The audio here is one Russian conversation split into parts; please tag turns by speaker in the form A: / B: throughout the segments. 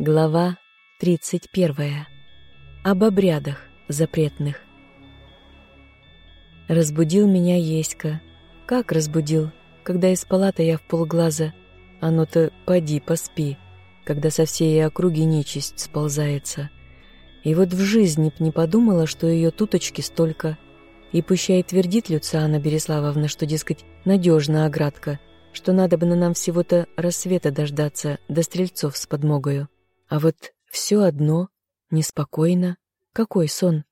A: Глава 31. Об обрядах запретных. Разбудил меня Еська. Как разбудил, когда из палаты я в полглаза. Оно-то поди поспи, когда со всей округи нечисть сползается. И вот в жизни б не подумала, что ее туточки столько. И пущай твердит Люциана Береславовна, что, дескать, надежна оградка, что надо бы на нам всего-то рассвета дождаться, до стрельцов с подмогою. А вот все одно, неспокойно. Какой сон?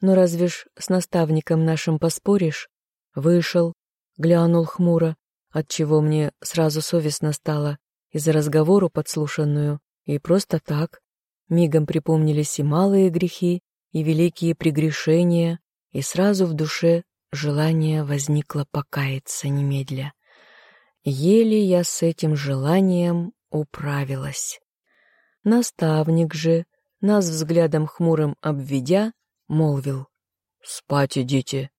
A: Ну разве ж с наставником нашим поспоришь? Вышел, глянул хмуро, отчего мне сразу совестно стало из-за разговору подслушанную, и просто так. Мигом припомнились и малые грехи, и великие прегрешения, и сразу в душе желание возникло покаяться немедля. Еле я с этим желанием управилась. Наставник же, нас взглядом хмурым обведя, молвил. «Спать идите».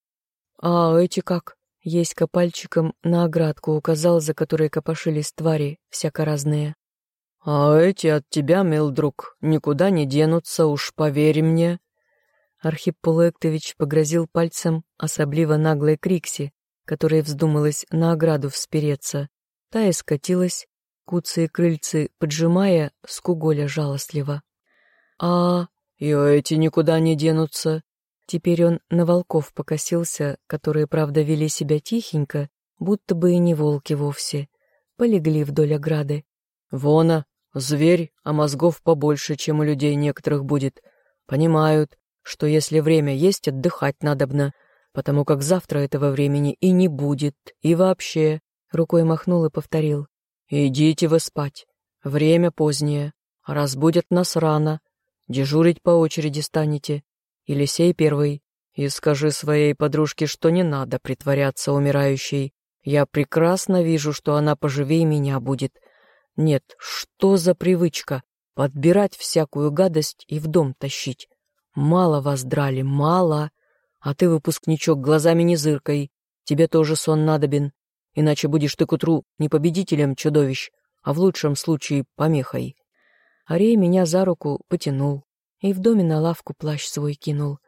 A: «А эти как?» Еська пальчиком на оградку указал, за которой копошились твари всяко разные. «А эти от тебя, мил друг, никуда не денутся, уж поверь мне». Архип Полуэктович погрозил пальцем особливо наглой Крикси, которая вздумалась на ограду вспереться. Та и скатилась, куцые крыльцы поджимая, скуголя жалостливо. «А, и эти никуда не денутся!» Теперь он на волков покосился, которые, правда, вели себя тихенько, будто бы и не волки вовсе. Полегли вдоль ограды. «Вона, зверь, а мозгов побольше, чем у людей некоторых будет. Понимают, что если время есть, отдыхать надобно, потому как завтра этого времени и не будет, и вообще...» Рукой махнул и повторил. «Идите вы спать. Время позднее. Разбудят нас рано. Дежурить по очереди станете. Елисей первый. И скажи своей подружке, что не надо притворяться умирающей. Я прекрасно вижу, что она поживее меня будет. Нет, что за привычка подбирать всякую гадость и в дом тащить? Мало вас драли, мало. А ты, выпускничок, глазами не зыркой. Тебе тоже сон надобен иначе будешь ты к утру не победителем чудовищ, а в лучшем случае помехой. Арей меня за руку потянул и в доме на лавку плащ свой кинул.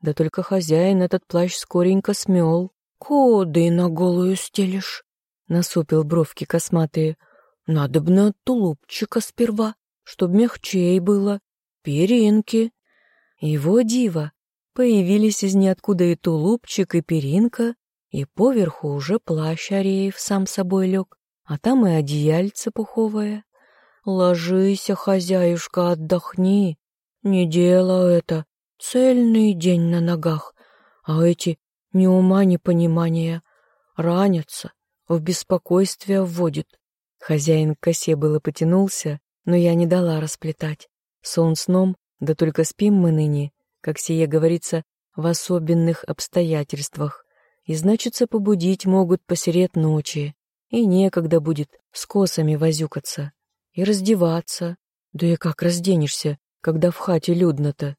A: Да только хозяин этот плащ скоренько смел. «Коды на голую стелишь?» — насупил бровки косматые. «Надобно от тулупчика сперва, чтоб мягчей было, перинки». Его диво. Появились из ниоткуда и тулупчик, и перинка, и поверху уже плащ Ареев сам собой лег, а там и одеяльце пуховое. Ложись, хозяюшка, отдохни. Не дело это. Цельный день на ногах. А эти ни ума, ни понимания. Ранятся, в беспокойствие вводит. Хозяин к косе было потянулся, но я не дала расплетать. Сон сном, да только спим мы ныне, как сие говорится, в особенных обстоятельствах и, значится, побудить могут посеред ночи, и некогда будет с косами возюкаться и раздеваться. Да и как разденешься, когда в хате людно-то?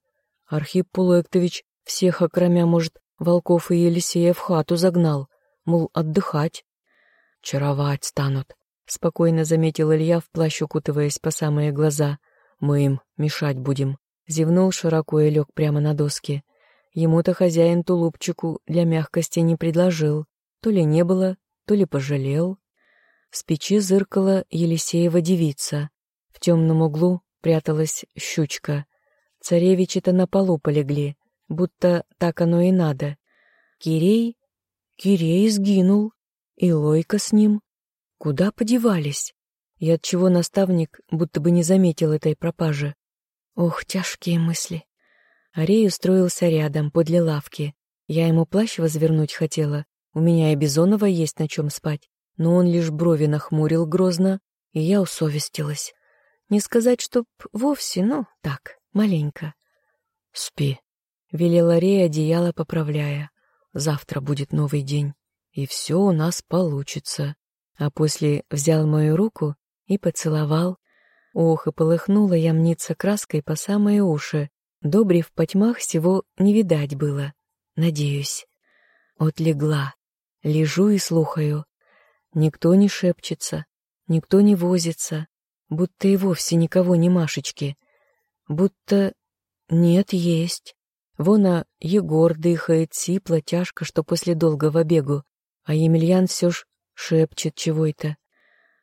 A: Архип Полуэктович всех, окромя, может, волков и Елисея в хату загнал, мол, отдыхать. Чаровать станут, — спокойно заметил Илья, в плащ укутываясь по самые глаза. Мы им мешать будем. Зевнул широко и лег прямо на доски. Ему-то хозяин тулупчику для мягкости не предложил. То ли не было, то ли пожалел. С печи зыркала Елисеева девица. В темном углу пряталась щучка. Царевичи-то на полу полегли, будто так оно и надо. Кирей? Кирей сгинул. И Лойка с ним. Куда подевались? И отчего наставник будто бы не заметил этой пропажи? Ох, тяжкие мысли. Арей устроился рядом, подле лавки. Я ему плащ возвернуть хотела. У меня и Бизонова есть на чем спать. Но он лишь брови нахмурил грозно, и я усовестилась. Не сказать, чтоб вовсе, но так, маленько. «Спи», — велел Арей, одеяло поправляя. «Завтра будет новый день, и все у нас получится». А после взял мою руку и поцеловал. Ох, и полыхнула я мниться краской по самые уши, Добре в потьмах всего не видать было, надеюсь. Отлегла, лежу и слухаю. Никто не шепчется, никто не возится. будто и вовсе никого не Машечки. Будто нет, есть. Вон, а Егор дыхает сипло, тяжко, что после долгого бегу, а Емельян все ж шепчет чего-то.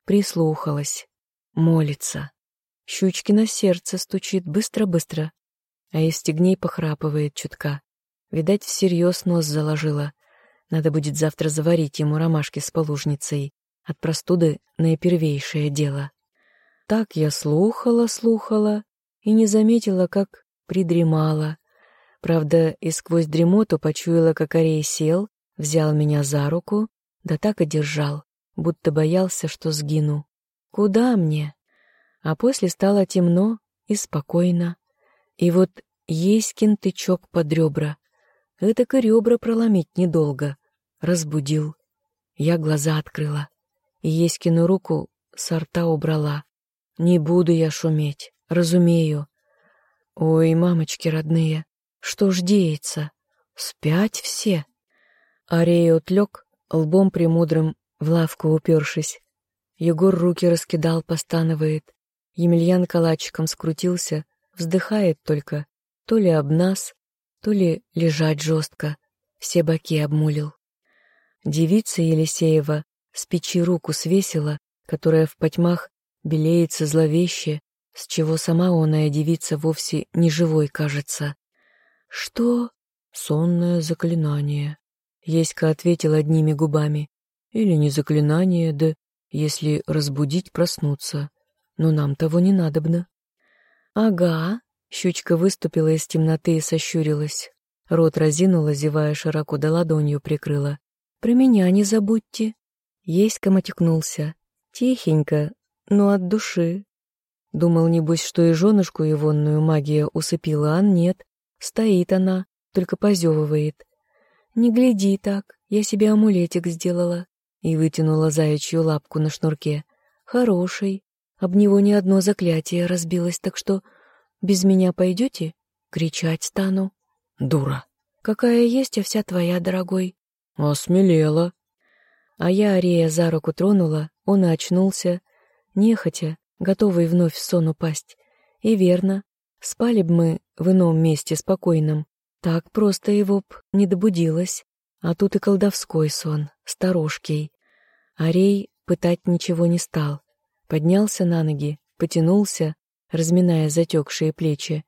A: Прислухалась, молится. Щучки на сердце стучит быстро-быстро, а из стегней похрапывает чутка. Видать, всерьез нос заложила. Надо будет завтра заварить ему ромашки с полужницей. От простуды наипервейшее дело. Так я слухала, слухала и не заметила, как придремала. Правда, и сквозь дремоту почуяла, как Арей сел, взял меня за руку, да так и держал, будто боялся, что сгину. Куда мне? А после стало темно и спокойно. И вот Еськин тычок под ребра. Это к ребра проломить недолго. Разбудил. Я глаза открыла. И Еськину руку с рта убрала. Не буду я шуметь, разумею. Ой, мамочки родные, что ж деется? Спять все. Арея отлег, лбом премудрым, в лавку упершись. Егор руки раскидал, постанывает. Емельян калачиком скрутился, вздыхает только, то ли об нас, то ли лежать жестко, все боки обмулил. Девица Елисеева с печи руку свесила, которая в потьмах белеется зловеще, с чего сама оная девица вовсе не живой кажется. «Что?» «Сонное заклинание», — Еська ответил одними губами. «Или не заклинание, да если разбудить, проснуться. Но нам того не надобно». «Ага», — щучка выступила из темноты и сощурилась. Рот разинула, зевая широко, да ладонью прикрыла. «Про меня не забудьте». Еська матюкнулся. Тихенько, но от души. Думал, небось, что и женушку егонную магия усыпила, а нет. Стоит она, только позевывает. «Не гляди так, я себе амулетик сделала» и вытянула заячью лапку на шнурке. «Хороший. Об него ни одно заклятие разбилось, так что без меня пойдете? Кричать стану». «Дура». «Какая есть, а вся твоя, дорогой».
B: «Осмелела».
A: А я Арея за руку тронула, он очнулся, нехотя, готовый вновь в сон упасть. И верно, спали б мы в ином месте спокойном. Так просто его б не добудилось. А тут и колдовской сон, сторожкий. Арей пытать ничего не стал. Поднялся на ноги, потянулся, разминая затекшие плечи,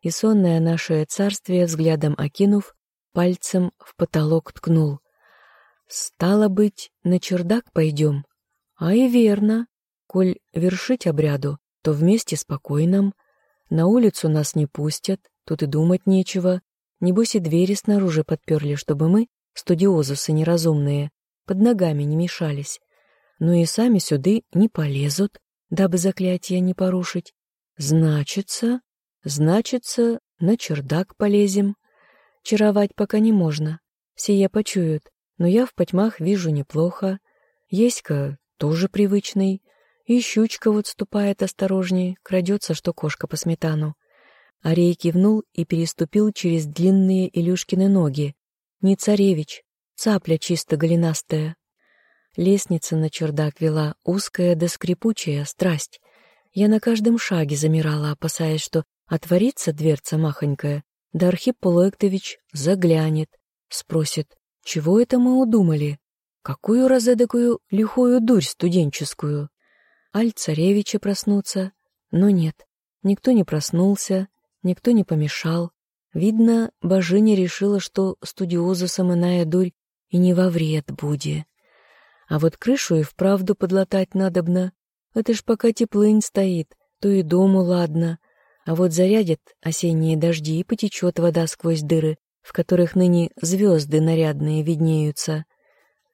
A: и сонное наше царствие, взглядом окинув, пальцем в потолок ткнул. «Стало быть, на чердак пойдем?» «А и верно. Коль вершить обряду, то вместе спокойном. На улицу нас не пустят, тут и думать нечего. Небось и двери снаружи подперли, чтобы мы, студиозусы неразумные, под ногами не мешались. Но и сами сюды не полезут, дабы заклятие не порушить. Значится, значится, на чердак полезем. Чаровать пока не можно, все я почуют, но я в потьмах вижу неплохо. Еська тоже привычный, и щучка вот ступает осторожнее, крадется, что кошка по сметану. Арей кивнул и переступил через длинные Илюшкины ноги. Не царевич, цапля чисто голенастая. Лестница на чердак вела, узкая да скрипучая, страсть. Я на каждом шаге замирала, опасаясь, что отворится дверца махонькая, да Архип Полуэктович заглянет, спросит, чего это мы удумали? Какую разэдакую лихую дурь студенческую? Аль царевича проснуться? Но нет, никто не проснулся, никто не помешал. Видно, божиня решила, что студиозусам иная дурь и не во вред будет. А вот крышу и вправду подлатать надобно. Это ж пока теплынь стоит, то и дому ладно. А вот зарядят осенние дожди и потечет вода сквозь дыры, в которых ныне звезды нарядные виднеются.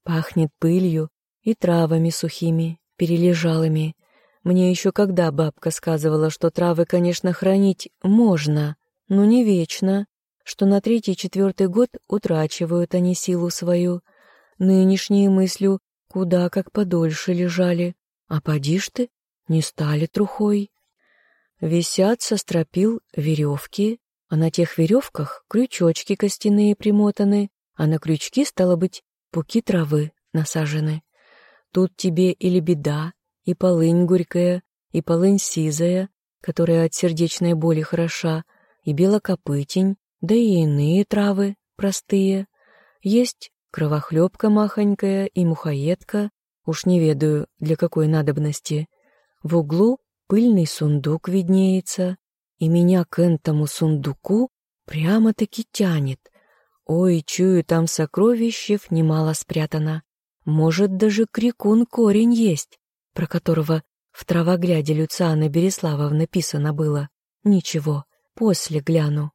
A: Пахнет пылью и травами сухими, перележалыми. Мне еще когда бабка сказывала, что травы, конечно, хранить можно, но не вечно, что на третий-четвертый год утрачивают они силу свою. Нынешние мыслью куда как подольше лежали, а поди ж ты, не стали трухой. Висят со стропил веревки, а на тех веревках крючочки костяные примотаны, а на крючки, стало быть, пуки травы насажены. Тут тебе или беда, и полынь горькая, и полынь сизая, которая от сердечной боли хороша, и белокопытень, да и иные травы простые. Есть кровохлебка махонькая и мухоедка, уж не ведаю, для какой надобности. В углу пыльный сундук виднеется, и меня к этому сундуку прямо-таки тянет. Ой, чую, там сокровищев немало спрятано. Может, даже крикун корень есть, про которого в травогляде Люцианы Береславовны писано было. Ничего, после гляну.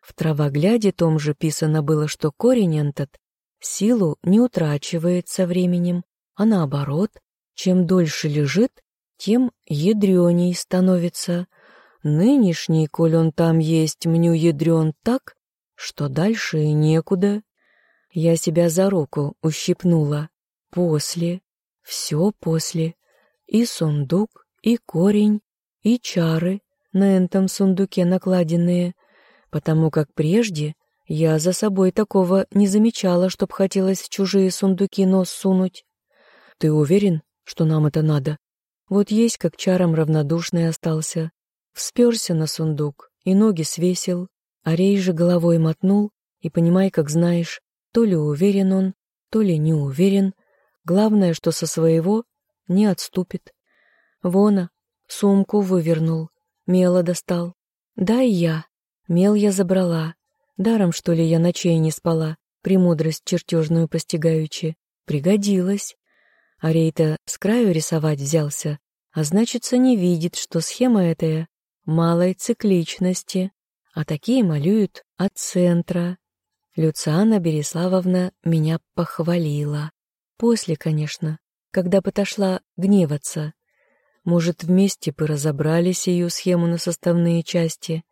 A: В травогляде том же писано было, что корень этот силу не утрачивает со временем, а наоборот, чем дольше лежит, тем ядреней становится. Нынешний, коль он там есть, мню ядрен так, что дальше и некуда. Я себя за руку ущипнула. После, все после. И сундук, и корень, и чары на этом сундуке накладенные, потому как прежде я за собой такого не замечала, чтоб хотелось в чужие сундуки нос сунуть. Ты уверен, что нам это надо? Вот есть как чаром равнодушный остался. Всперся на сундук и ноги свесил, а рей же головой мотнул, и понимай, как знаешь, то ли уверен он, то ли не уверен. Главное, что со своего не отступит. Вона, сумку вывернул, мела достал. Да и я. Мел я забрала. Даром, что ли, я ночей не спала, премудрость чертежную постигаючи. Пригодилась. А Рейта с краю рисовать взялся, а значится не видит, что схема эта малой цикличности, а такие малюют от центра. Люциана Береславовна меня похвалила. После, конечно, когда подошла гневаться. Может, вместе бы разобрались ее схему на составные части.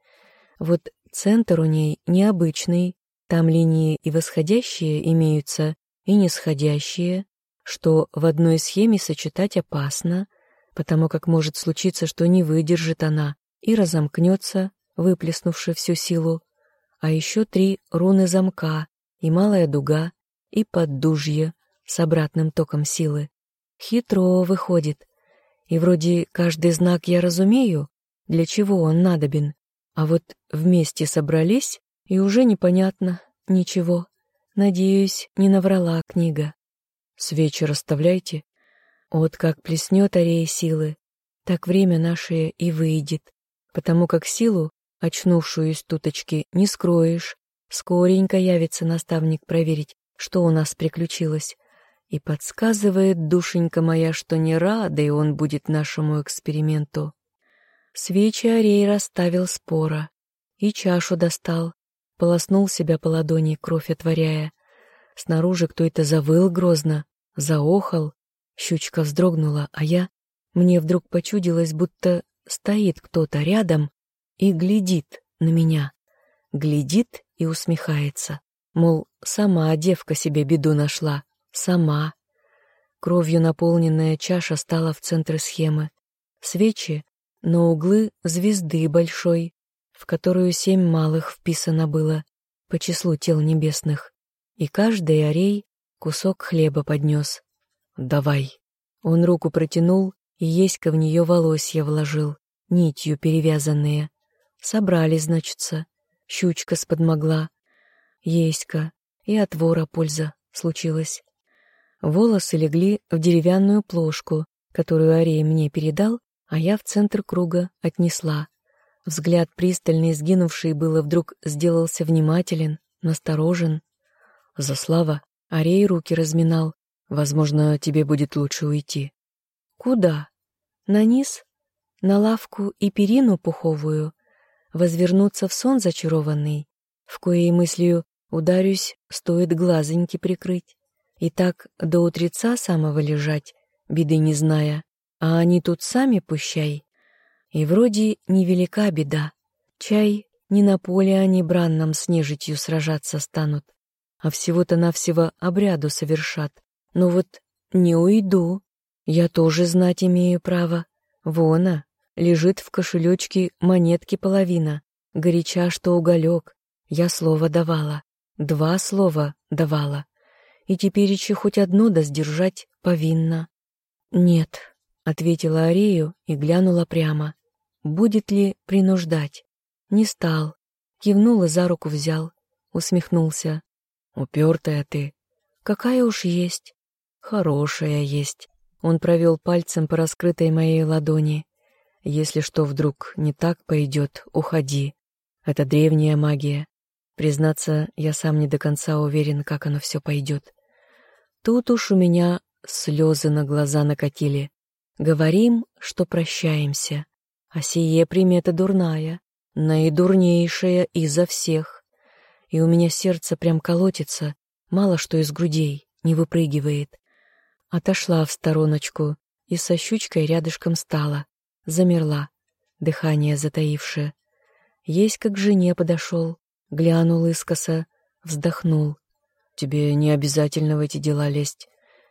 A: Вот центр у ней необычный, там линии и восходящие имеются, и нисходящие, что в одной схеме сочетать опасно, потому как может случиться, что не выдержит она и разомкнется, выплеснувши всю силу. А еще три руны замка и малая дуга, и поддужье с обратным током силы. Хитро выходит. И вроде каждый знак я разумею, для чего он надобен, а вот вместе собрались, и уже непонятно ничего. Надеюсь, не наврала книга. Свечи расставляйте. Вот как плеснет арея силы, так время наше и выйдет, потому как силу, очнувшую из туточки, не скроешь. Скоренько явится наставник проверить, что у нас приключилось. И подсказывает душенька моя, что не рада, и он будет нашему эксперименту. Свечи Арей расставил спора и чашу достал, полоснул себя по ладони, кровь отворяя. Снаружи кто-то завыл грозно, заохал, щучка вздрогнула, а я... Мне вдруг почудилось, будто стоит кто-то рядом и глядит на меня. Глядит и усмехается. Мол, сама девка себе беду нашла. Сама. Кровью наполненная чаша стала в центре схемы. Свечи на углы звезды большой, в которую семь малых вписано было по числу тел небесных. И каждый орей кусок хлеба поднес. «Давай». Он руку протянул, и еська в нее волосья вложил, нитью перевязанные. Собрали, значится. Щучка сподмогла. Еська. И от вора польза случилась. Волосы легли в деревянную плошку, которую Арей мне передал, а я в центр круга отнесла. Взгляд пристальный, сгинувший было, вдруг сделался внимателен, насторожен. «Заслава, Арей руки разминал. Возможно, тебе будет лучше уйти». «Куда? На низ? На лавку и перину пуховую? Возвернуться в сон зачарованный? В коей мыслью ударюсь, стоит глазоньки прикрыть?» И так до утреца самого лежать, беды не зная, а они тут сами пущай. И вроде невелика беда. Чай не на поле они бранном с нежитью сражаться станут, а всего-то навсего обряду совершат. Но вот не уйду. Я тоже знать имею право. Вона, лежит в кошелечке монетки половина, горяча, что уголек. Я слово давала, два слова давала и теперь еще хоть одно да сдержать повинна. Нет, ответила Арею и глянула прямо. Будет ли принуждать? Не стал. Кивнул и за руку взял. Усмехнулся. Упертая ты. Какая уж есть. Хорошая есть. Он провел пальцем по раскрытой моей ладони. Если что вдруг не так пойдет, уходи. Это древняя магия. Признаться, я сам не до конца уверен, как оно все пойдет. Тут уж у меня слезы на глаза накатили. Говорим, что прощаемся. А сие примета дурная, наидурнейшая изо всех. И у меня сердце прям колотится, мало что из грудей, не выпрыгивает. Отошла в стороночку и со щучкой рядышком стала, замерла, дыхание затаившее. Есть как к жене подошел, глянул искоса, вздохнул. «Тебе не обязательно в эти дела лезть».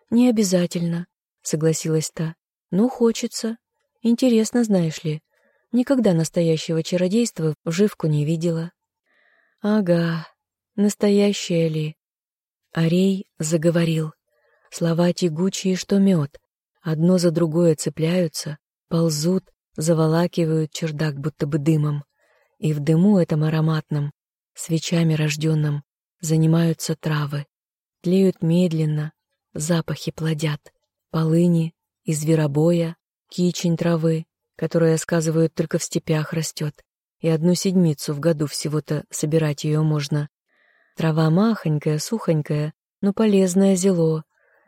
A: «Не обязательно», — согласилась та. «Ну, хочется. Интересно, знаешь ли. Никогда настоящего чародейства вживку не видела». «Ага, настоящее ли?» Арей заговорил. Слова тягучие, что мед. Одно за другое цепляются, ползут, заволакивают чердак будто бы дымом. И в дыму этом ароматном, свечами рожденным, занимаются травы. Тлеют медленно, запахи плодят. Полыни, и зверобоя, кичень травы, которая, сказывают, только в степях растет, и одну седмицу в году всего-то собирать ее можно. Трава махонькая, сухонькая, но полезное зело.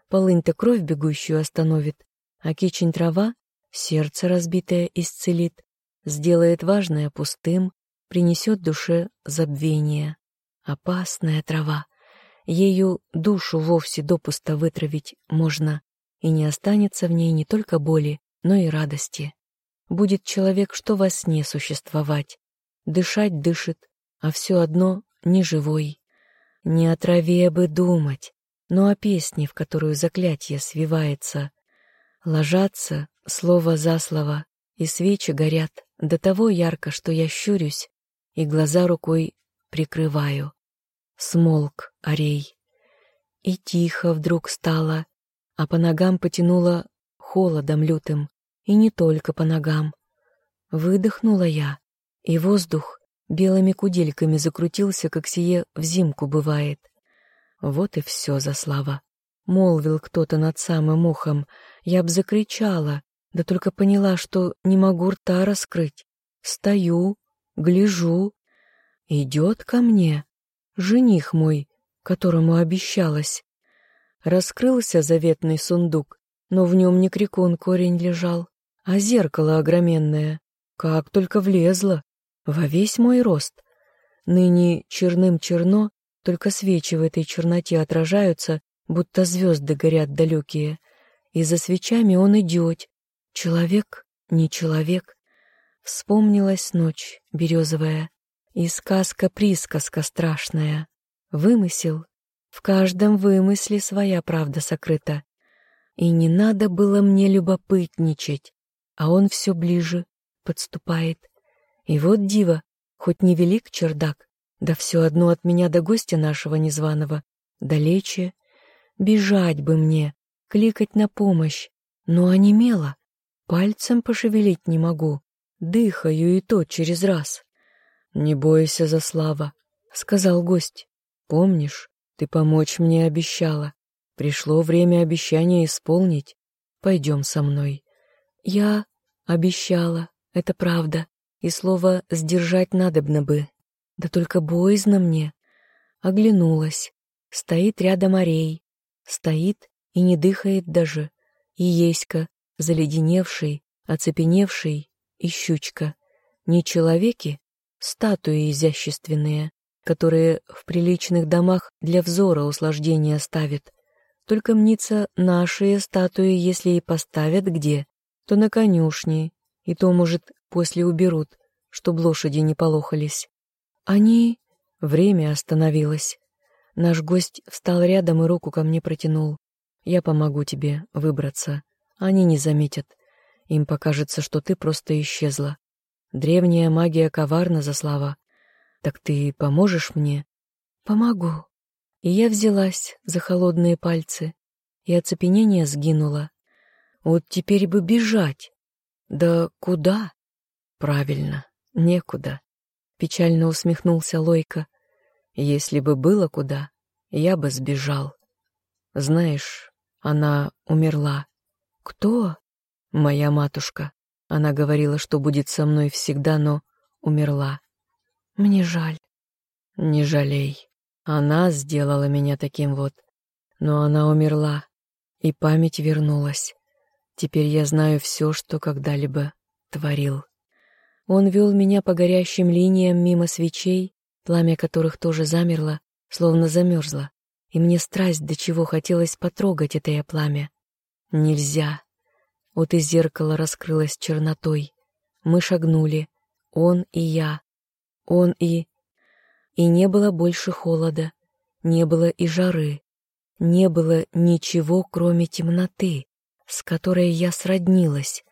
A: Полынь-то кровь бегущую остановит, а кичень трава сердце разбитое исцелит, сделает важное пустым, принесет душе забвение. Опасная трава. Ею душу вовсе допусто вытравить можно, и не останется в ней не только боли, но и радости. Будет человек, что во сне существовать. Дышать дышит, а все одно не живой. Не о траве бы думать, но о песне, в которую заклятие свивается. Ложатся слово за слово, и свечи горят до того ярко, что я щурюсь и глаза рукой прикрываю. Смолк орей. И тихо вдруг стало, а по ногам потянуло холодом лютым, и не только по ногам. Выдохнула я, и воздух белыми кудельками закрутился, как сие в зимку бывает. Вот и все за слава. Молвил кто-то над самым ухом. Я б закричала, да только поняла, что не могу рта раскрыть. Стою, гляжу. Идет ко мне жених мой, которому обещалась. Раскрылся заветный сундук, но в нем не крикун корень лежал, а зеркало огроменное, как только влезло, во весь мой рост. Ныне черным черно, только свечи в этой черноте отражаются, будто звезды горят далекие. И за свечами он идет. Человек, не человек. Вспомнилась ночь березовая, и сказка-присказка страшная. Вымысел в каждом вымысле своя правда сокрыта. И не надо было мне любопытничать, а он все ближе подступает. И вот диво, хоть не велик чердак, да все одно от меня до гостя нашего незваного, далече. Бежать бы мне, кликать на помощь, но онемело, пальцем пошевелить не могу, дыхаю и то через раз. «Не бойся, за слава, сказал гость. «Помнишь, ты помочь мне обещала. Пришло время обещания исполнить. Пойдем со мной. Я обещала, это правда, и слово «сдержать» надобно бы. Да только боязно мне. Оглянулась. Стоит рядом Арей. Стоит и не дыхает даже. И Еська, заледеневший, оцепеневший, и щучка. Не человеки, статуи изящественные которые в приличных домах для взора услаждения ставят. Только мнится, наши статуи, если и поставят где, то на конюшне, и то, может, после уберут, чтоб лошади не полохались. Они... Время остановилось. Наш гость встал рядом и руку ко мне протянул. Я помогу тебе выбраться. Они не заметят. Им покажется, что ты просто исчезла. Древняя магия коварна, за слава. «Так ты поможешь мне?» «Помогу». И я взялась за холодные пальцы, и оцепенение сгинуло. Вот теперь бы бежать. Да куда? Правильно, некуда. Печально усмехнулся Лойка. Если бы было куда, я бы сбежал. Знаешь, она умерла. Кто? Моя матушка. Она говорила, что будет со мной всегда, но умерла. Мне жаль. Не жалей. Она сделала меня таким вот. Но она умерла, и память вернулась. Теперь я знаю все, что когда-либо творил. Он вел меня по горящим линиям мимо свечей, пламя которых тоже замерло, словно замерзло, и мне страсть до чего хотелось потрогать это пламя. Нельзя. Вот и зеркало раскрылось чернотой. Мы шагнули, он и я, он и... И не было больше холода, не было и жары, не было ничего, кроме темноты, с которой я сроднилась,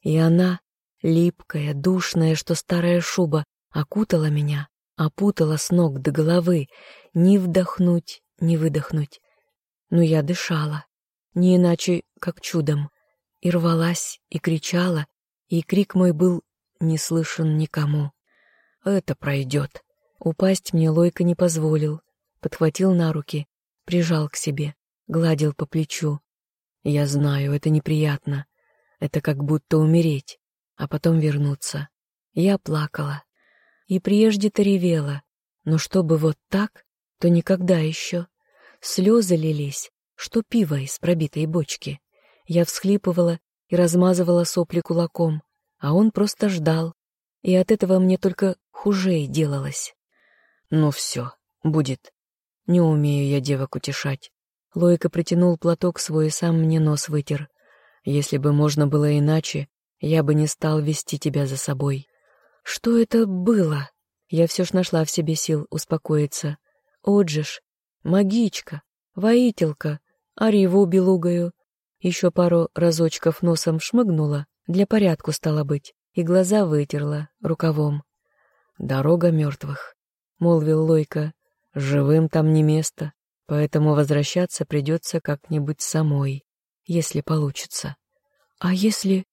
A: и она, липкая, душная, что старая шуба, окутала меня, опутала с ног до головы, ни вдохнуть, ни выдохнуть. Но я дышала, не иначе, как чудом, и рвалась, и кричала, и крик мой был не слышен никому. Это пройдет. Упасть мне Лойка не позволил, подхватил на руки, прижал к себе, гладил по плечу. Я знаю, это неприятно. Это как будто умереть, а потом вернуться. Я плакала. И прежде-то ревела, но чтобы вот так, то никогда еще. Слезы лились, что пиво из пробитой бочки. Я всхлипывала и размазывала сопли кулаком, а он просто ждал, и от этого мне только хуже делалось. Ну все, будет. Не умею я девок утешать. Лойка протянул платок свой и сам мне нос вытер. Если бы можно было иначе, я бы не стал вести тебя за собой. Что это было? Я все ж нашла в себе сил успокоиться. Отжиж, магичка, воителька, ариву белугаю. Еще пару разочков носом шмыгнула, для порядку стало быть, и глаза вытерла рукавом. «Дорога мертвых», — молвил Лойка. «Живым там не место, поэтому возвращаться придется как-нибудь самой, если получится». «А если...»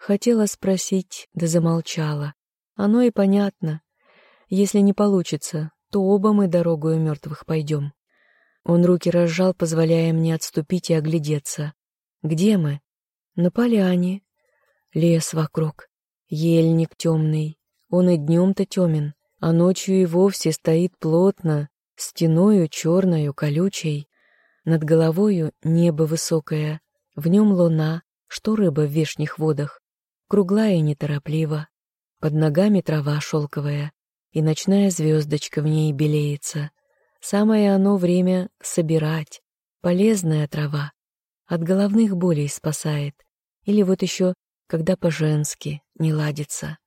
A: Хотела спросить, да замолчала. Оно и понятно. Если не получится, то оба мы дорогою мертвых пойдем. Он руки разжал, позволяя мне отступить и оглядеться. Где мы? На поляне. Лес вокруг. Ельник темный. Он и днем-то темен, а ночью и вовсе стоит плотно, стеною черною, колючей. Над головою небо высокое, в нем луна, что рыба в вешних водах, круглая и нетороплива. Под ногами трава шелковая, и ночная звездочка в ней белеется. Самое оно время собирать, полезная трава, от головных болей спасает. Или вот еще, когда по-женски не ладится.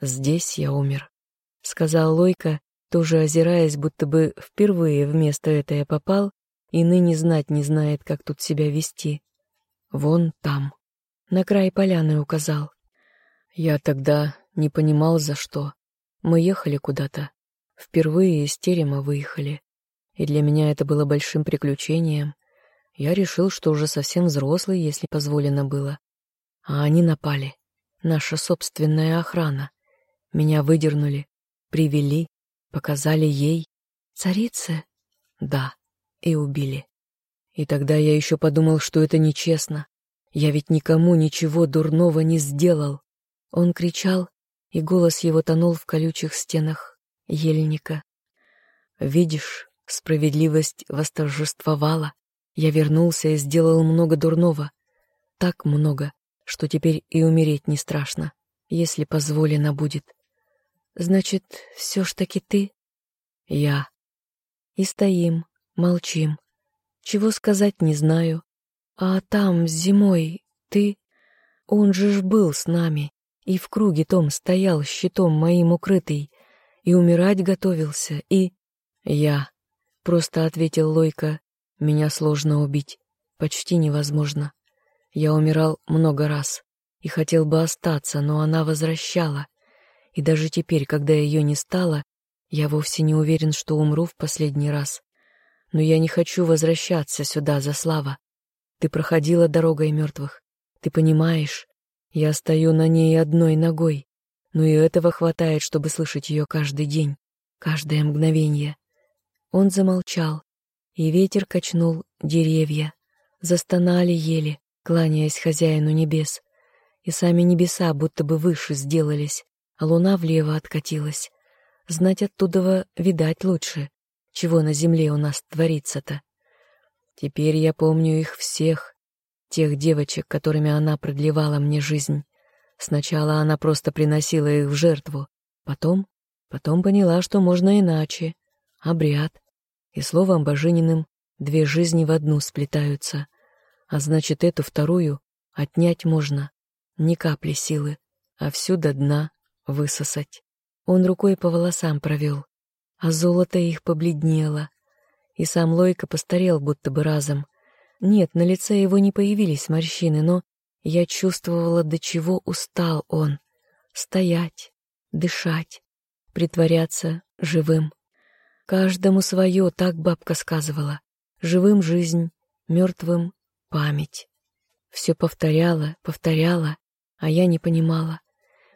A: Здесь я умер, — сказал Лойка, тоже озираясь, будто бы впервые вместо это я попал и ныне знать не знает, как тут себя вести. Вон там. На край поляны указал. Я тогда не понимал, за что. Мы ехали куда-то. Впервые из терема выехали. И для меня это было большим приключением. Я решил, что уже совсем взрослый, если позволено было. А они напали. Наша собственная охрана. Меня выдернули, привели, показали ей. Царице? Да, и убили. И тогда я еще подумал, что это нечестно. Я ведь никому ничего дурного не сделал. Он кричал, и голос его тонул в колючих стенах ельника. «Видишь, справедливость восторжествовала. Я вернулся и сделал много дурного. Так много, что теперь и умереть не страшно, если позволено будет. Значит, все ж таки ты? Я. И стоим, молчим. Чего сказать не знаю. А там, зимой, ты... Он же ж был с нами, и в круге том стоял щитом моим укрытый, и умирать готовился, и... Я. Просто ответил Лойка. Меня сложно убить. Почти невозможно. Я умирал много раз и хотел бы остаться, но она возвращала. И даже теперь, когда ее не стало, я вовсе не уверен, что умру в последний раз. Но я не хочу возвращаться сюда за слава. Ты проходила дорогой мертвых. Ты понимаешь, я стою на ней одной ногой, но и этого хватает, чтобы слышать ее каждый день, каждое мгновение. Он замолчал, и ветер качнул деревья, застонали ели, кланяясь хозяину небес, и сами небеса будто бы выше сделались, а луна влево откатилась. Знать оттуда видать лучше, чего на земле у нас творится-то. Теперь я помню их всех, тех девочек, которыми она продлевала мне жизнь. Сначала она просто приносила их в жертву, потом, потом поняла, что можно иначе. Обряд. И словом божининым две жизни в одну сплетаются. А значит, эту вторую отнять можно. Ни капли силы, а всю до дна высосать. Он рукой по волосам провел, а золото их побледнело. И сам Лойка постарел будто бы разом. Нет, на лице его не появились морщины, но я чувствовала, до чего устал он. Стоять, дышать, притворяться живым. Каждому свое, так бабка сказывала. Живым жизнь, мертвым память. Все повторяла, повторяла, а я не понимала.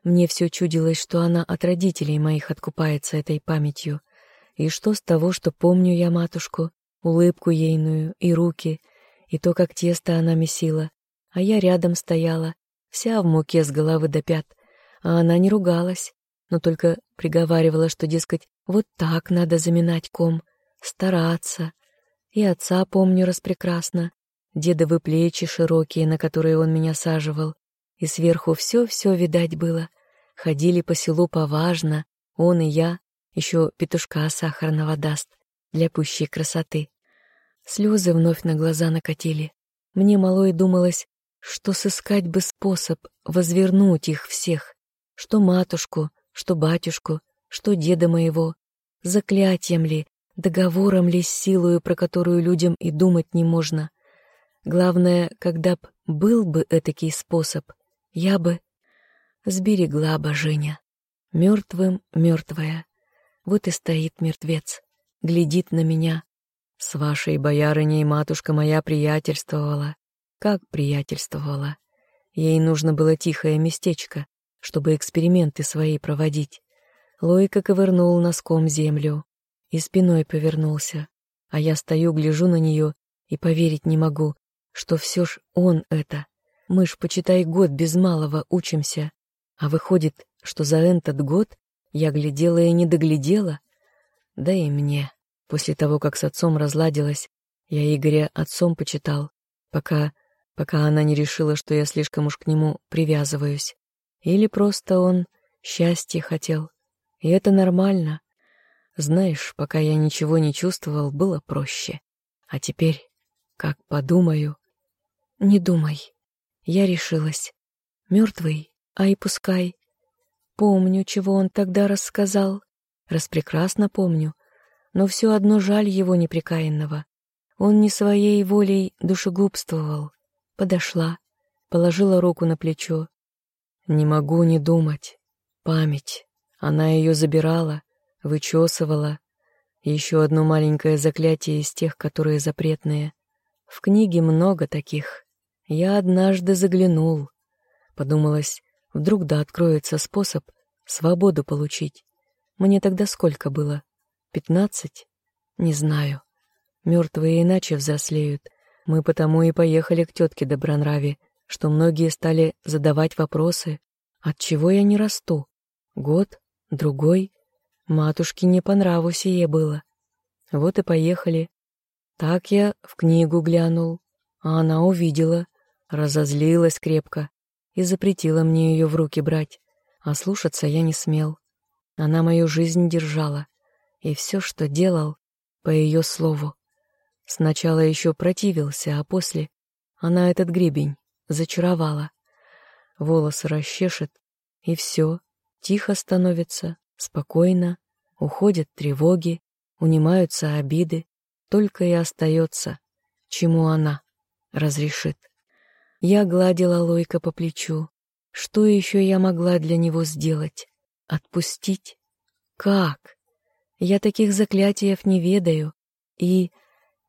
A: Мне все чудилось, что она от родителей моих откупается этой памятью. И что с того, что помню я матушку, улыбку ейную и руки, и то, как тесто она месила, а я рядом стояла, вся в муке с головы до пят, а она не ругалась, но только приговаривала, что, дескать, вот так надо заминать ком, стараться. И отца помню распрекрасно, дедовы плечи широкие, на которые он меня саживал, и сверху все-все видать было. Ходили по селу поважно, он и я, еще петушка сахарного даст, для пущей красоты. Слезы вновь на глаза накатили. Мне малой думалось, что сыскать бы способ возвернуть их всех, что матушку, что батюшку, что деда моего, заклятием ли, договором ли с силою, про которую людям и думать не можно. Главное, когда б был бы этакий способ, я бы сберегла бы Женя. Мертвым мертвая. Вот и стоит мертвец, глядит на меня. С вашей боярыней матушка моя приятельствовала. Как приятельствовала. Ей нужно было тихое местечко, чтобы эксперименты свои проводить. Лойка ковырнул носком землю и спиной повернулся, а я стою, гляжу на нее и поверить не могу, что все ж он это. Мы ж, почитай, год без малого учимся, а выходит, что за этот год я глядела и не доглядела. Да и мне, после того, как с отцом разладилась, я Игоря отцом почитал, пока, пока она не решила, что я слишком уж к нему привязываюсь. Или просто он счастье хотел. И это нормально. Знаешь, пока я ничего не чувствовал, было проще. А теперь, как подумаю... Не думай. Я решилась. Мертвый, а и пускай. Помню, чего он тогда рассказал. Распрекрасно помню. Но все одно жаль его непрекаянного. Он не своей волей душегубствовал. Подошла, положила руку на плечо. Не могу не думать. Память. Она ее забирала, вычесывала. Еще одно маленькое заклятие из тех, которые запретные. В книге много таких. Я однажды заглянул. Подумалось, вдруг да откроется способ свободу получить. Мне тогда сколько было? Пятнадцать? Не знаю. Мертвые иначе взрослеют. Мы потому и поехали к тетке Добронраве, что многие стали задавать вопросы, от чего я не расту. Год, другой. Матушке не по нраву сие было. Вот и поехали. Так я в книгу глянул, а она увидела, разозлилась крепко и запретила мне ее в руки брать, а слушаться я не смел. Она мою жизнь держала, и все, что делал, по ее слову. Сначала еще противился, а после она этот гребень зачаровала. Волосы расчешет, и все, тихо становится, спокойно, уходят тревоги, унимаются обиды, только и остается, чему она разрешит. Я гладила Лойка по плечу. Что еще я могла для него сделать? Отпустить? Как? Я таких заклятиев не ведаю. И...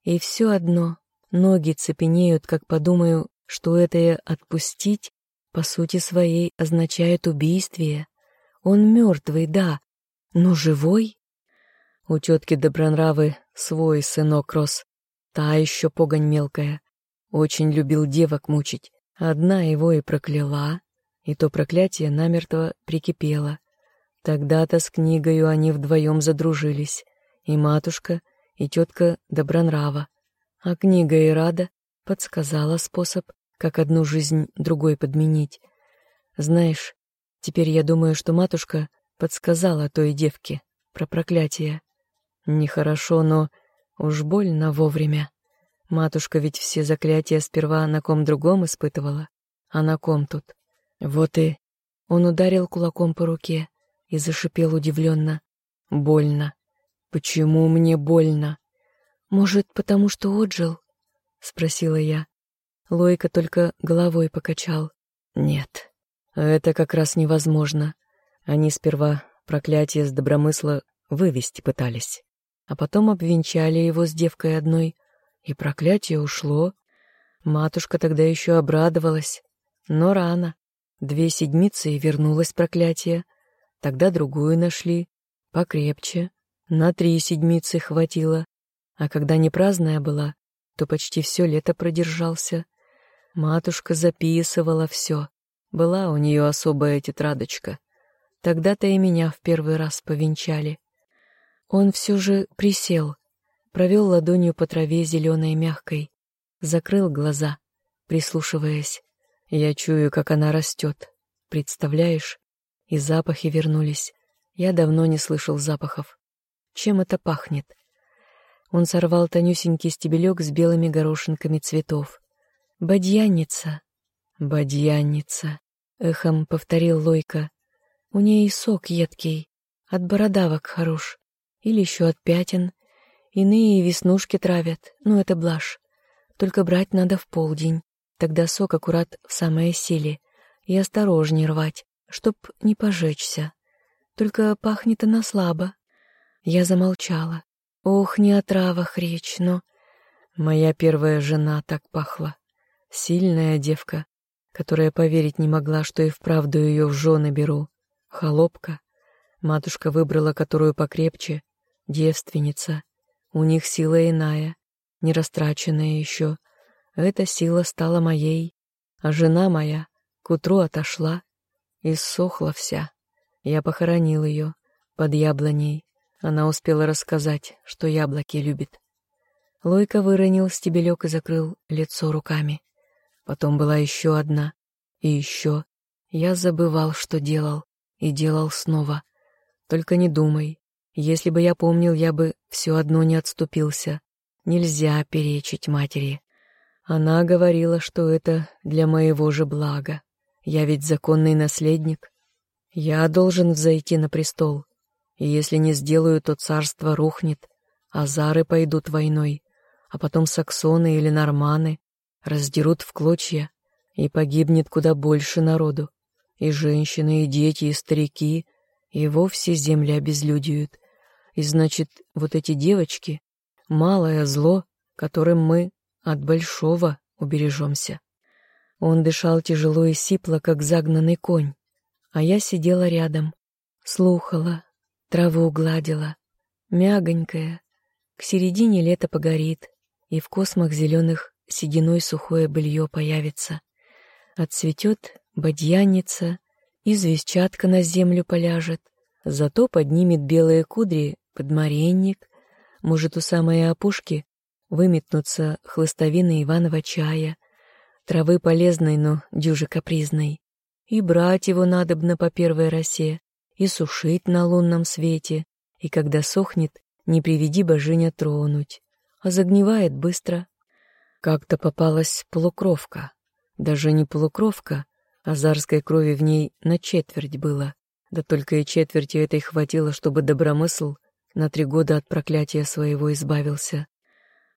A: и все одно. Ноги цепенеют, как подумаю, что это «отпустить» по сути своей означает убийствие. Он мертвый, да, но живой? У тетки Добронравы свой сынок рос, та еще погонь мелкая. Очень любил девок мучить. Одна его и прокляла, и то проклятие намертво прикипело. Тогда-то с книгою они вдвоем задружились, и матушка, и тетка Добронрава. А книга и Рада подсказала способ, как одну жизнь другой подменить. Знаешь, теперь я думаю, что матушка подсказала той девке про проклятие. Нехорошо, но уж больно вовремя. Матушка ведь все заклятия сперва на ком другом испытывала, а на ком тут? Вот и... Он ударил кулаком по руке и зашипел удивленно. Больно. Почему мне больно? Может, потому что отжил? Спросила я. Лойка только головой покачал. Нет, это как раз невозможно. Они сперва проклятие с добромысла вывести пытались, а потом обвенчали его с девкой одной, и проклятие ушло. Матушка тогда еще обрадовалась, но рано. Две седмицы и вернулось проклятие. Тогда другую нашли, покрепче. На три седмицы хватило. А когда не праздная была, то почти все лето продержался. Матушка записывала все. Была у нее особая тетрадочка. Тогда-то и меня в первый раз повенчали. Он все же присел, провел ладонью по траве зеленой и мягкой, закрыл глаза, прислушиваясь. Я чую, как она растет. Представляешь? И запахи вернулись. Я давно не слышал запахов. Чем это пахнет? Он сорвал тонюсенький стебелек с белыми горошинками цветов. «Бадьянница!» «Бадьянница!» — эхом повторил Лойка. «У ней сок едкий, от бородавок хорош, или еще от пятен. Иные веснушки травят, ну это блажь. Только брать надо в полдень, тогда сок аккурат в самой силе, и осторожнее рвать, чтоб не пожечься. Только пахнет она слабо». Я замолчала. Ох, не о травах речь, но... Моя первая жена так пахла. Сильная девка, которая поверить не могла, что и вправду ее в жены беру. Холопка. Матушка выбрала которую покрепче. Девственница. У них сила иная, не растраченная еще. Эта сила стала моей, а жена моя к утру отошла и сохла вся. Я похоронил ее под яблоней. Она успела рассказать, что яблоки любит. Лойка выронил стебелек и закрыл лицо руками. Потом была еще одна. И еще. Я забывал, что делал. И делал снова. Только не думай. Если бы я помнил, я бы все одно не отступился. Нельзя перечить матери. Она говорила, что это для моего же блага. Я ведь законный наследник. Я должен взойти на престол. И если не сделаю, то царство рухнет, азары пойдут войной, а потом саксоны или норманы, раздерут в клочья, и погибнет куда больше народу. И женщины, и дети, и старики, и вовсе земля обезлюдиют. И значит, вот эти девочки — малое зло, которым мы от большого убережемся. Он дышал тяжело и сипло, как загнанный конь, а я сидела рядом, слухала, траву гладила, мягонькая, к середине лета погорит, и в космах зеленых сединой сухое былье появится. Отцветет бадьянница, и звездчатка на землю поляжет, зато поднимет белые кудри подмаренник, может, у самой опушки выметнутся хлыстовины Иванова чая, травы полезной, но дюжи капризной, и брать его надобно по первой росе, и сушить на лунном свете, и когда сохнет, не приведи божиня тронуть, а загнивает быстро, как-то попалась полукровка. Даже не полукровка, а зарской крови в ней на четверть было. Да только и четверти этой хватило, чтобы добромысл на три года от проклятия своего избавился.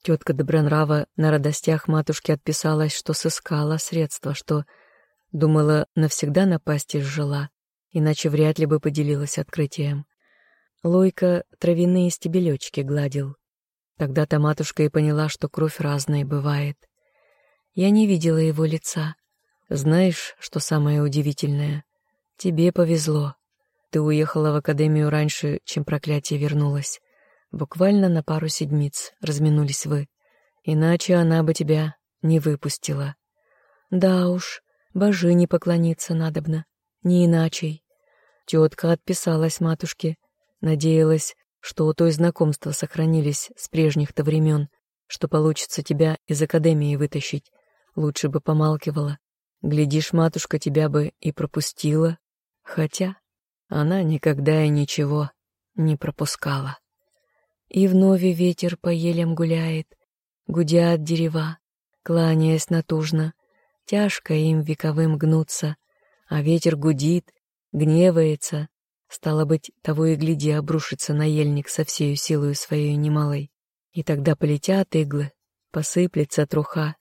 A: Тетка Добронрава на радостях матушки отписалась, что сыскала средства, что думала навсегда напасть изжила, иначе вряд ли бы поделилась открытием. Лойка травяные стебелечки гладил, Тогда-то матушка и поняла, что кровь разная бывает. Я не видела его лица. Знаешь, что самое удивительное? Тебе повезло. Ты уехала в академию раньше, чем проклятие вернулось. Буквально на пару седмиц разминулись вы. Иначе она бы тебя не выпустила. Да уж, божине поклониться надобно. Не иначе. Тетка отписалась матушке. Надеялась, что у той знакомства сохранились с прежних-то времен, что получится тебя из академии вытащить. Лучше бы помалкивала. Глядишь, матушка тебя бы и пропустила. Хотя она никогда и ничего не пропускала. И вновь ветер по елям гуляет, гудят дерева, кланяясь натужно, тяжко им вековым гнуться, а ветер гудит, гневается, стало быть, того и гляди обрушится на ельник со всею силою своей немалой, и тогда полетят иглы, посыплется труха.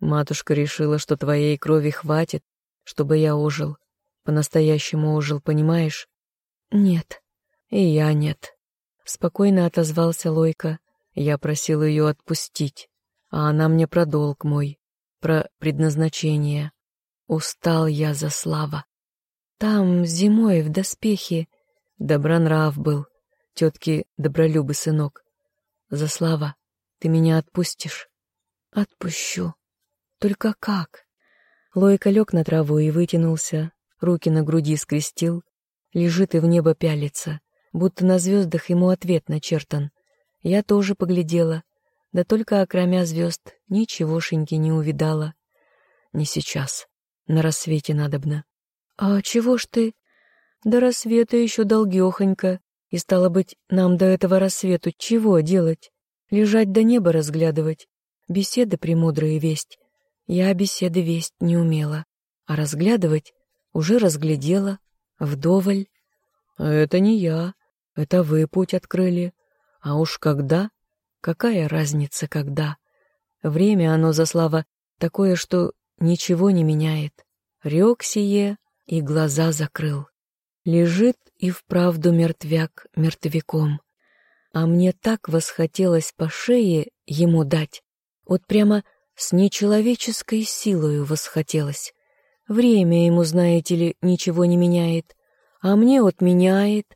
A: Матушка решила, что твоей крови хватит, чтобы я ожил, по-настоящему ожил, понимаешь? Нет, и я нет. Спокойно отозвался Лойка. Я просил ее отпустить, а она мне про долг мой, про предназначение. Устал я за слава. Там зимой в доспехе добронрав был, тетки добролюбы сынок. За слава ты меня отпустишь? Отпущу. Только как? Лойка лег на траву и вытянулся, руки на груди скрестил, лежит и в небо пялится будто на звездах ему ответ начертан. Я тоже поглядела, да только окромя звезд ничегошеньки не увидала. Не сейчас, на рассвете надобно. А чего ж ты? До рассвета еще долгехонько, и стало быть, нам до этого рассвету чего делать? Лежать до неба разглядывать, беседы премудрые весть. Я беседы весть не умела, а разглядывать уже разглядела, вдоволь. Это не я, это вы путь открыли. А уж когда? Какая разница, когда? Время оно, за слава, такое, что ничего не меняет. Рек сие и глаза закрыл. Лежит и вправду мертвяк мертвяком. А мне так восхотелось по шее ему дать. Вот прямо с нечеловеческой силою восхотелось. Время ему, знаете ли, ничего не меняет, а мне вот меняет,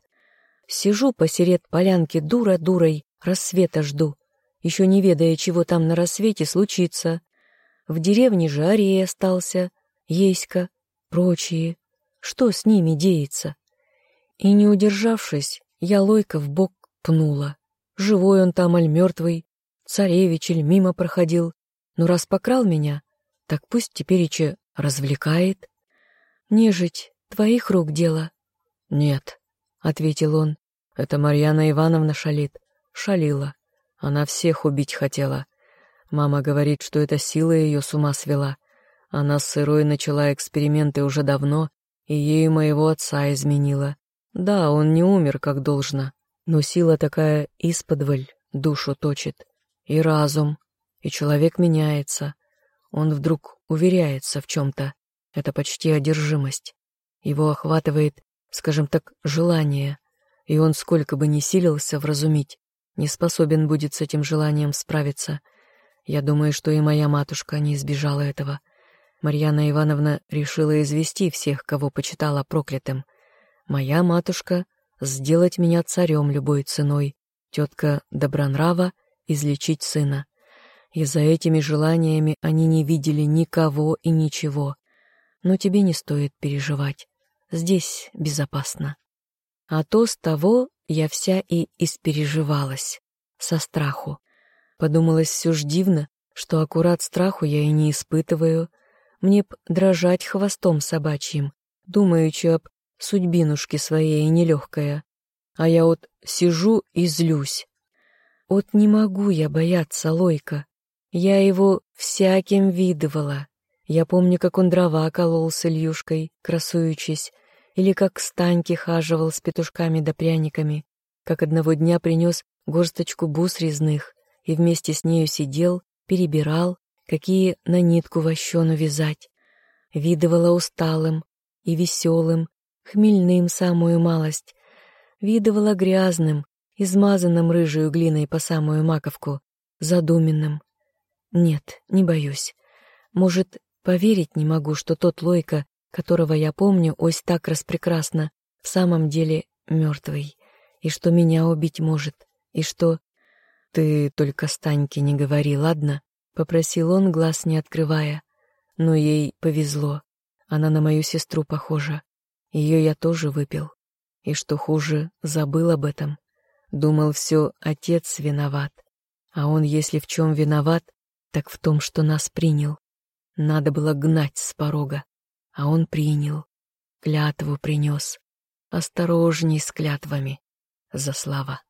A: Сижу посеред полянки дура-дурой, рассвета жду, еще не ведая, чего там на рассвете случится. В деревне же Ария остался, Еська, прочие. Что с ними деется? И не удержавшись, я Лойка в бок пнула. Живой он там, аль мертвый, царевич или мимо проходил. Но раз покрал меня, так пусть теперь тепереча развлекает. Нежить, твоих рук дело. Нет, — ответил он. «Это Марьяна Ивановна шалит. Шалила. Она всех убить хотела. Мама говорит, что эта сила ее с ума свела. Она с сырой начала эксперименты уже давно, и ею моего отца изменила. Да, он не умер, как должно, но сила такая исподволь душу точит. И разум, и человек меняется. Он вдруг уверяется в чем-то. Это почти одержимость. Его охватывает скажем так, желание, и он сколько бы ни силился вразумить, не способен будет с этим желанием справиться. Я думаю, что и моя матушка не избежала этого. Марьяна Ивановна решила извести всех, кого почитала проклятым. Моя матушка — сделать меня царем любой ценой, тетка Добронрава — излечить сына. И за этими желаниями они не видели никого и ничего. Но тебе не стоит переживать. Здесь безопасно. А то с того я вся и испереживалась, со страху. Подумалось все ж дивно, что аккурат страху я и не испытываю. Мне б дрожать хвостом собачьим, думаючи об судьбинушке своей нелегкая. А я вот сижу и злюсь. Вот не могу я бояться Лойка. Я его всяким видывала. Я помню, как он дрова колол с Ильюшкой, красуючись, или как к Станьке хаживал с петушками да пряниками, как одного дня принес горсточку бус резных и вместе с нею сидел, перебирал, какие на нитку вощену вязать. Видывала усталым и веселым, хмельным самую малость. Видывала грязным, измазанным рыжую глиной по самую маковку, задуменным. Нет, не боюсь. Может, поверить не могу, что тот Лойка, которого я помню, ось так распрекрасно, в самом деле мертвый, и что меня убить может, и что... «Ты только Станьке не говори, ладно?» — попросил он, глаз не открывая. Но ей повезло. Она на мою сестру похожа. Ее я тоже выпил. И что хуже, забыл об этом. Думал, все, отец виноват. А он, если в чем виноват, так в том, что нас принял. Надо было гнать с порога. А он принял. Клятву принес. Осторожней с клятвами. За слава.